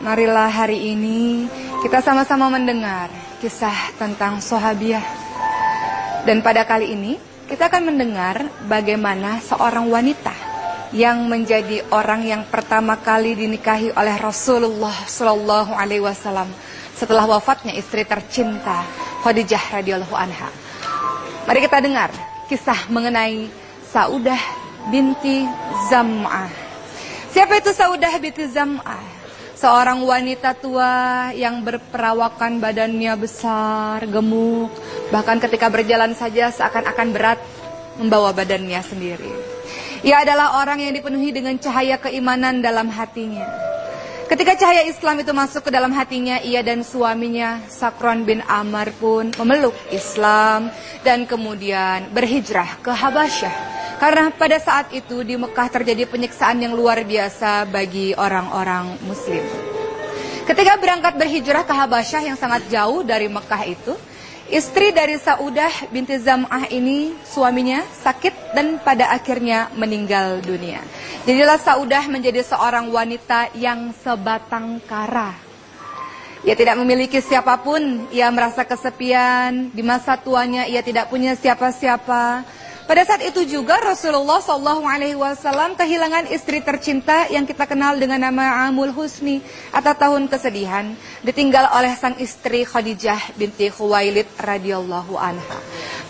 marilah hari ini kita sama-sama mendengar kisah tentang Sohabiah. Dan pada kali ini kita akan mendengar bagaimana seorang wanita yang menjadi orang yang pertama kali dinikahi oleh Rasulullah Shallallahu Alaihi Wasallam setelah wafatnya istri tercinta Khadijah radhiyallahu anha. Mari kita dengar kisah mengenai Saudah binti Zam'ah. Siapa itu Saudah binti Zam'ah? Seorang wanita tua yang berperawakan badannya besar, gemuk, bahkan ketika berjalan saja seakan-akan berat membawa badannya sendiri. Ia adalah orang yang dipenuhi dengan cahaya keimanan dalam hatinya. Ketika cahaya Islam itu masuk ke dalam hatinya, ia dan suaminya Sakron bin Amr pun memeluk Islam dan kemudian berhijrah ke Habasyah karena pada saat itu di Mekah terjadi penyiksaan yang luar biasa bagi orang-orang muslim. Ketika berangkat berhijrah ke Habasyah yang sangat jauh dari Mekah itu, istri dari Saudah binti Zam'ah ini suaminya sakit dan pada akhirnya meninggal dunia. Jadilah Saudah menjadi seorang wanita yang sebatang kara. Ia tidak memiliki siapa pun, ia merasa kesepian, di masa tuanya ia tidak punya siapa-siapa. Pada saat itu juga Rasulullah Shallallahu Alaihi Wasallam kehilangan istri tercinta yang kita kenal dengan nama Amul Husni atau tahun kesedihan, ditinggal oleh sang istri Khadijah binti Khuwailid radhiyallahu anha.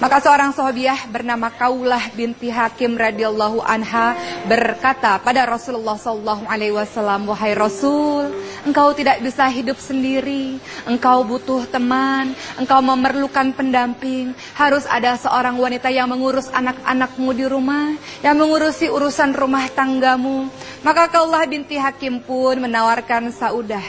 Maka seorang sahabiah bernama Kaulah binti Hakim radhiyallahu anha berkata pada Rasulullah Shallallahu Alaihi Wasallam, wahai Rasul, engkau tidak bisa hidup sendiri, engkau butuh teman, engkau memerlukan pendamping, harus ada seorang wanita yang mengurus anak anak-anakmu di rumah, yang mengurusi urusan rumah tanggamu. Maka Kaulah binti Hakim pun menawarkan Saudah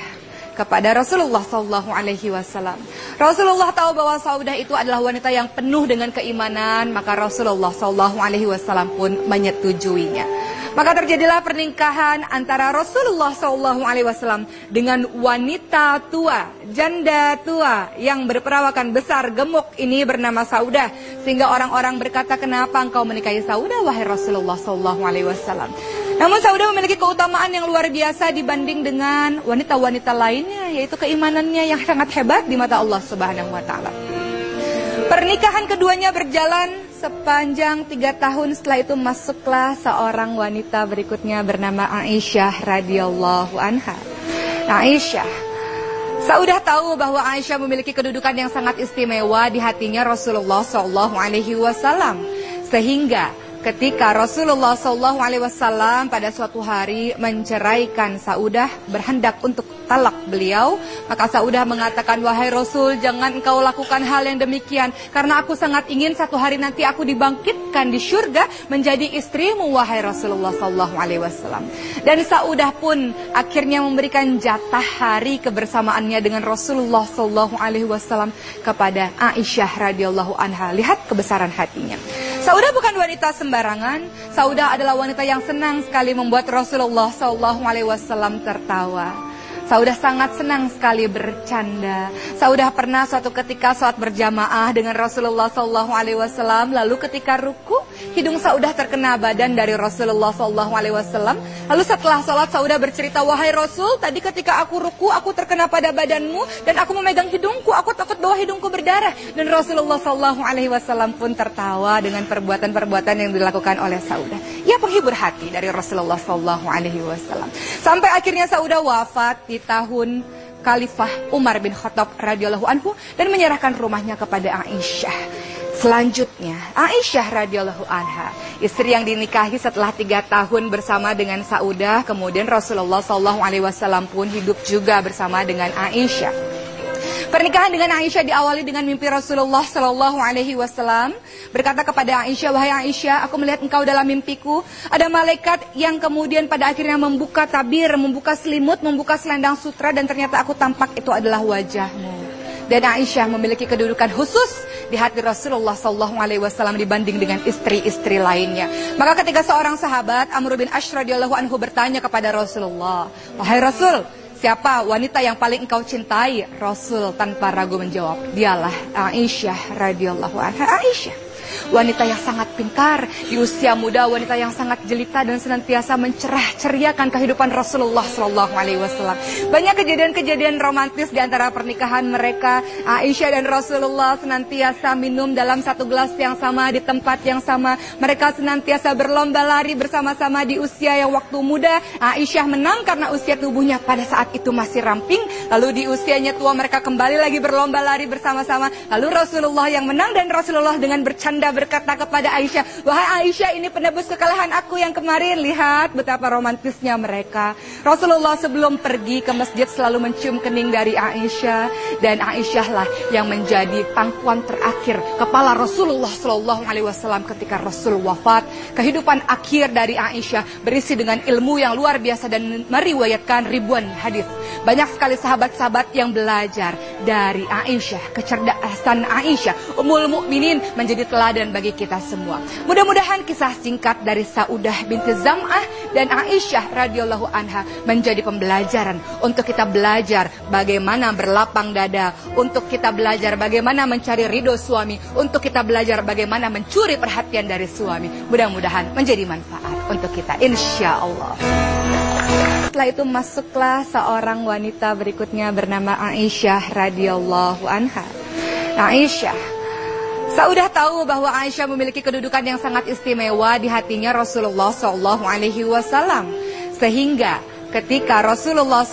kepada Rasulullah Sallallahu Alaihi Wasallam. Rasulullah tahu bahwa Saudah itu adalah wanita yang penuh dengan keimanan, maka Rasulullah Sallallahu Alaihi Wasallam pun menyetujuinya. Maka terjadilah pernikahan antara Rasulullah Wasallam dengan wanita tua, janda tua yang berperawakan besar gemuk ini bernama Saudah, sehingga orang-orang berkata kenapa engkau menikahi Saudah wahai Rasulullah Wasallam. Namun Saudah memiliki keutamaan yang luar biasa dibanding dengan wanita-wanita lainnya, yaitu keimanannya yang sangat hebat di mata Allah Subhanahu Wa Taala. Pernikahan keduanya berjalan sepanjang tiga tahun setelah itu masuklah seorang wanita berikutnya bernama Aisyah radhiyallahu anha. Aisyah Saudah tahu bahwa Aisyah memiliki kedudukan yang sangat istimewa di hatinya Rasulullah Shallallahu Alaihi Wasallam sehingga ketika Rasulullah Wasallam pada suatu hari menceraikan Saudah berhendak untuk talak beliau, maka Saudah mengatakan wahai Rasul jangan engkau lakukan hal yang demikian karena aku sangat ingin satu hari nanti aku dibangkitkan di surga menjadi istrimu wahai Rasulullah Wasallam. Dan Saudah pun akhirnya memberikan jatah hari kebersamaannya dengan Rasulullah Wasallam kepada Aisyah radhiyallahu anha. Lihat kebesaran hatinya. Saudah bukan wanita sembarangan. Saudah adalah wanita yang senang sekali membuat Rasulullah Wasallam tertawa. Saudah sangat senang sekali bercanda. Saudah pernah suatu ketika saat berjamaah dengan Rasulullah Sallallahu Alaihi Wasallam. Lalu ketika ruku, hidung Saudah terkena badan dari Rasulullah Sallallahu Alaihi Wasallam. Lalu setelah sholat Saudah bercerita, wahai Rasul, tadi ketika aku ruku, aku terkena pada badanmu dan aku memegang hidungku. Aku takut bahwa hidungku berdarah. Dan Rasulullah Sallallahu Alaihi Wasallam pun tertawa dengan perbuatan-perbuatan yang dilakukan oleh Saudah. Ia penghibur hati dari Rasulullah Sallallahu Alaihi Wasallam. Sampai akhirnya Saudah wafat di tahun Khalifah Umar bin Khattab radhiyallahu anhu dan menyerahkan rumahnya kepada Aisyah. Selanjutnya, Aisyah radhiyallahu anha, istri yang dinikahi setelah tiga tahun bersama dengan Saudah, kemudian Rasulullah wasallam pun hidup juga bersama dengan Aisyah. Pernikahan dengan Aisyah diawali dengan mimpi Rasulullah Shallallahu Alaihi Wasallam berkata kepada Aisyah, wahai Aisyah, aku melihat engkau dalam mimpiku ada malaikat yang kemudian pada akhirnya membuka tabir, membuka selimut, membuka selendang sutra dan ternyata aku tampak itu adalah wajahmu. Dan Aisyah memiliki kedudukan khusus di hati Rasulullah Sallallahu Alaihi Wasallam dibanding dengan istri-istri lainnya. Maka ketika seorang sahabat Amr bin Ash radhiyallahu anhu bertanya kepada Rasulullah, wahai Rasul, Siapa wanita yang paling engkau cintai? Rasul tanpa ragu menjawab, dialah Aisyah radhiyallahu anha. Aisyah. Wanita yang sangat pintar, di usia muda wanita yang sangat jelita dan senantiasa mencerah ceriakan kehidupan Rasulullah Shallallahu Alaihi Wasallam. Banyak kejadian-kejadian romantis di antara pernikahan mereka. Aisyah dan Rasulullah senantiasa minum dalam satu gelas yang sama di tempat yang sama. Mereka senantiasa berlomba lari bersama-sama di usia yang waktu muda. Aisyah menang karena usia tubuhnya pada saat itu masih ramping. Lalu di usianya tua mereka kembali lagi berlomba lari bersama-sama. Lalu Rasulullah yang menang dan Rasulullah dengan bercanda berkata kepada Aisyah, "Wahai Aisyah, ini penebus kekalahan aku yang kemarin. Lihat betapa romantisnya mereka." Rasulullah sebelum pergi ke masjid selalu mencium kening dari Aisyah dan Aisyah lah yang menjadi pangkuan terakhir kepala Rasulullah Shallallahu alaihi wasallam ketika Rasul wafat. Kehidupan akhir dari Aisyah berisi dengan ilmu yang luar biasa dan meriwayatkan ribuan hadis. Banyak sekali sahabat-sahabat yang belajar dari Aisyah, kecerdasan Aisyah, Ummul Mukminin menjadi teladan bagi kita semua. Mudah-mudahan kisah singkat dari Saudah binti Zam'ah dan Aisyah radhiyallahu anha menjadi pembelajaran untuk kita belajar bagaimana berlapang dada, untuk kita belajar bagaimana mencari ridho suami, untuk kita belajar bagaimana mencuri perhatian dari suami. Mudah-mudahan menjadi manfaat untuk kita insya Allah. Setelah itu masuklah seorang wanita berikutnya bernama Aisyah radhiyallahu anha. Aisyah Saudah tahu bahwa Aisyah memiliki kedudukan yang sangat istimewa di hatinya Rasulullah Wasallam, sehingga ketika Rasulullah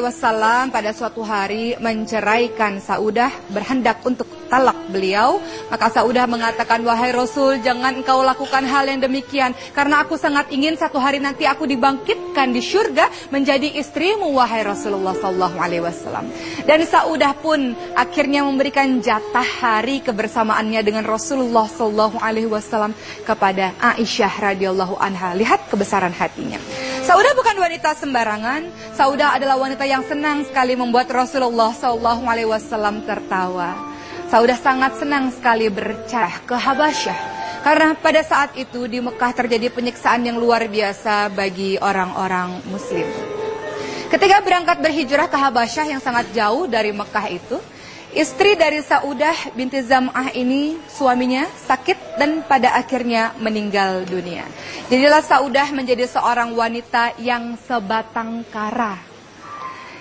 Wasallam pada suatu hari menceraikan Saudah berhendak untuk talak beliau, maka Saudah mengatakan wahai Rasul jangan engkau lakukan hal yang demikian karena aku sangat ingin satu hari nanti aku dibangkitkan di surga menjadi istrimu wahai Rasulullah Wasallam. Dan Saudah pun akhirnya memberikan jatah hari kebersamaannya dengan Rasulullah Wasallam kepada Aisyah radhiyallahu anha. Lihat kebesaran hatinya. Saudah bukan wanita sembarangan. Saudah adalah wanita yang senang sekali membuat Rasulullah Shallallahu Alaihi Wasallam tertawa. Saudah sangat senang sekali bercah ke Habasyah. Karena pada saat itu di Mekah terjadi penyiksaan yang luar biasa bagi orang-orang muslim. Ketika berangkat berhijrah ke Habasyah yang sangat jauh dari Mekah itu, Istri dari Saudah binti Zam'ah ini suaminya sakit dan pada akhirnya meninggal dunia. Jadilah Saudah menjadi seorang wanita yang sebatang kara.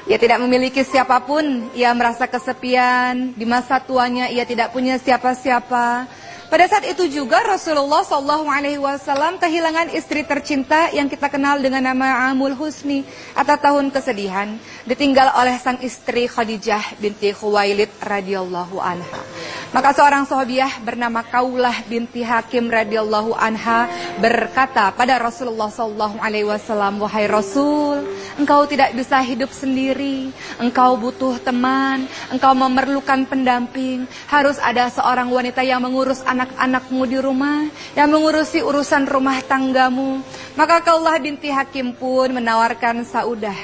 Ia tidak memiliki siapa pun, ia merasa kesepian, di masa tuanya ia tidak punya siapa-siapa. Pada saat itu juga Rasulullah Shallallahu Alaihi Wasallam kehilangan istri tercinta yang kita kenal dengan nama Amul Husni atau tahun kesedihan, ditinggal oleh sang istri Khadijah binti Khuwailid radhiyallahu anha. Maka seorang sahabiah bernama Kaulah binti Hakim radhiyallahu anha berkata pada Rasulullah Shallallahu Alaihi Wasallam, wahai Rasul, engkau tidak bisa hidup sendiri, engkau butuh teman, engkau memerlukan pendamping, harus ada seorang wanita yang mengurus anak-anakmu di rumah, yang mengurusi urusan rumah tanggamu. Maka Kaulah binti Hakim pun menawarkan Saudah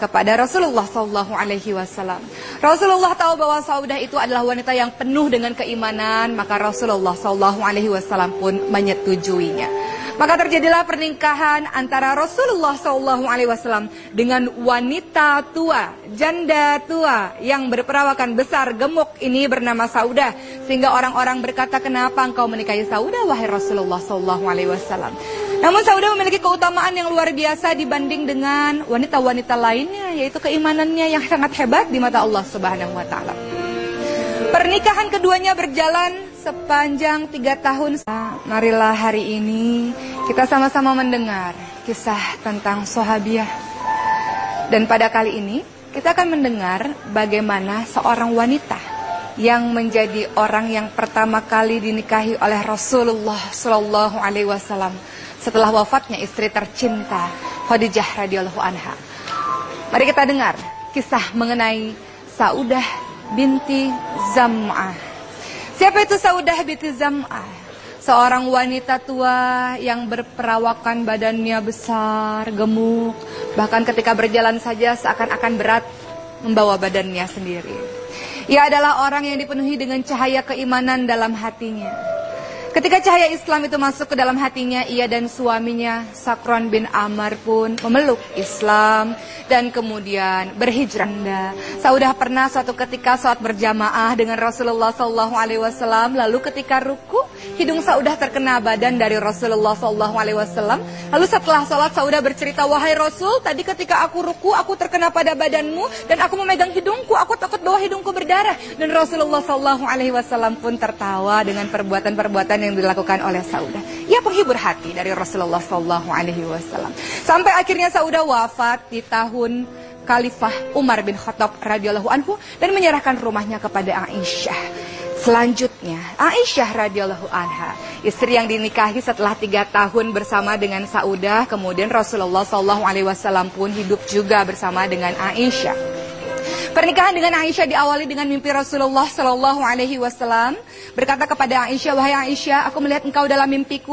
kepada Rasulullah Shallallahu Alaihi Wasallam. Rasulullah tahu bahwa Saudah itu adalah wanita yang penuh dengan keimanan, maka Rasulullah Shallallahu Alaihi Wasallam pun menyetujuinya. Maka terjadilah pernikahan antara Rasulullah Wasallam dengan wanita tua, janda tua yang berperawakan besar gemuk ini bernama Saudah, sehingga orang-orang berkata kenapa engkau menikahi Saudah wahai Rasulullah Wasallam. Namun Saudah memiliki keutamaan yang luar biasa dibanding dengan wanita-wanita lainnya, yaitu keimanannya yang sangat hebat di mata Allah Subhanahu Wa Taala. Pernikahan keduanya berjalan sepanjang tiga tahun. Marilah hari ini kita sama-sama mendengar kisah tentang Sohabiah. Dan pada kali ini kita akan mendengar bagaimana seorang wanita yang menjadi orang yang pertama kali dinikahi oleh Rasulullah Shallallahu Alaihi Wasallam setelah wafatnya istri tercinta Khadijah radhiyallahu anha. Mari kita dengar kisah mengenai Saudah binti Zam'ah Siapa itu Saudah binti Zam'ah? Seorang wanita tua yang berperawakan badannya besar, gemuk, bahkan ketika berjalan saja seakan-akan berat membawa badannya sendiri. Ia adalah orang yang dipenuhi dengan cahaya keimanan dalam hatinya. Ketika cahaya Islam itu masuk ke dalam hatinya, ia dan suaminya Sakron bin Amr pun memeluk Islam dan kemudian berhijrah. Saudah pernah suatu ketika saat berjamaah dengan Rasulullah Sallallahu Alaihi Wasallam, lalu ketika ruku hidung Saudah terkena badan dari Rasulullah Sallallahu Alaihi Wasallam. Lalu setelah sholat Saudah bercerita, wahai Rasul, tadi ketika aku ruku aku terkena pada badanmu dan aku memegang hidungku, aku takut bahwa hidungku berdarah. Dan Rasulullah Sallallahu Alaihi Wasallam pun tertawa dengan perbuatan-perbuatan yang dilakukan oleh Saudah. Ia penghibur hati dari Rasulullah Sallallahu Alaihi Wasallam. Sampai akhirnya Saudah wafat di tahun Khalifah Umar bin Khattab radhiyallahu anhu dan menyerahkan rumahnya kepada Aisyah. Selanjutnya, Aisyah radhiyallahu anha, istri yang dinikahi setelah tiga tahun bersama dengan Saudah, kemudian Rasulullah Shallallahu Alaihi Wasallam pun hidup juga bersama dengan Aisyah. Pernikahan dengan Aisyah diawali dengan mimpi Rasulullah Shallallahu Alaihi Wasallam. Berkata kepada Aisyah, wahai Aisyah, aku melihat engkau dalam mimpiku